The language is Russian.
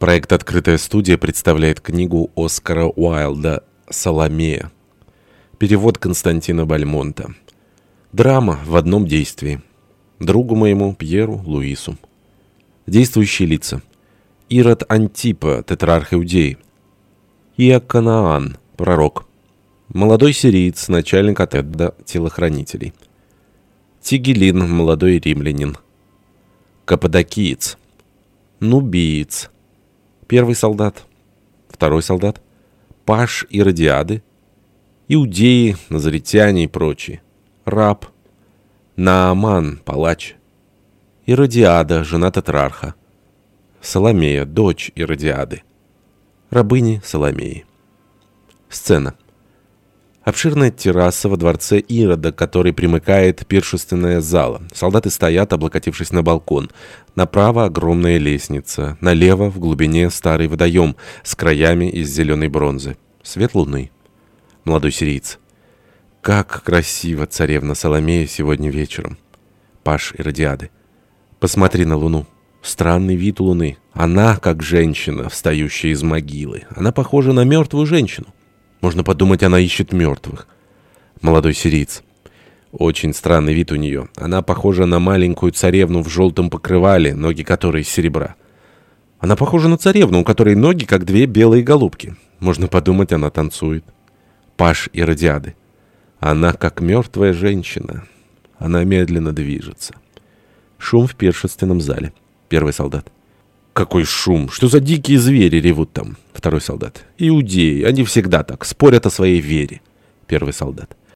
Проект «Открытая студия» представляет книгу Оскара Уайлда «Соломея». Перевод Константина Бальмонта. Драма в одном действии. Другу моему, Пьеру Луису. Действующие лица. Ирод Антипа, тетрарх Иудеи. Иоканаан, пророк. Молодой сириец, начальник отряда телохранителей. Тигелин, молодой римлянин. Каппадокиец. Нубиец. Первый солдат. Второй солдат. Паш и Радиады. Иудеи, назаритяне и прочие. Раб. Нааман, палач. Иродиада, жена Тетрарха. Соломея, дочь Иродиады. Рабыни Соломеи. Сцена. Обширная терраса во дворце Ирода, который примыкает пиршественная зала. Солдаты стоят, облокотившись на балкон. Направо огромная лестница. Налево, в глубине, старый водоем с краями из зеленой бронзы. Свет луны. Молодой сириец. Как красиво царевна Соломея сегодня вечером. Паш и Радиады. Посмотри на луну. Странный вид луны. Она, как женщина, встающая из могилы. Она похожа на мертвую женщину. Можно подумать, она ищет мертвых. Молодой сириец. Очень странный вид у нее. Она похожа на маленькую царевну в желтом покрывале, ноги которой серебра. Она похожа на царевну, у которой ноги, как две белые голубки. Можно подумать, она танцует. Паш и Радиады. Она как мертвая женщина. Она медленно движется. Шум в першественном зале. Первый солдат. Какой шум! Что за дикие звери ревут там? Второй солдат. Иудеи, они всегда так, спорят о своей вере. Первый солдат.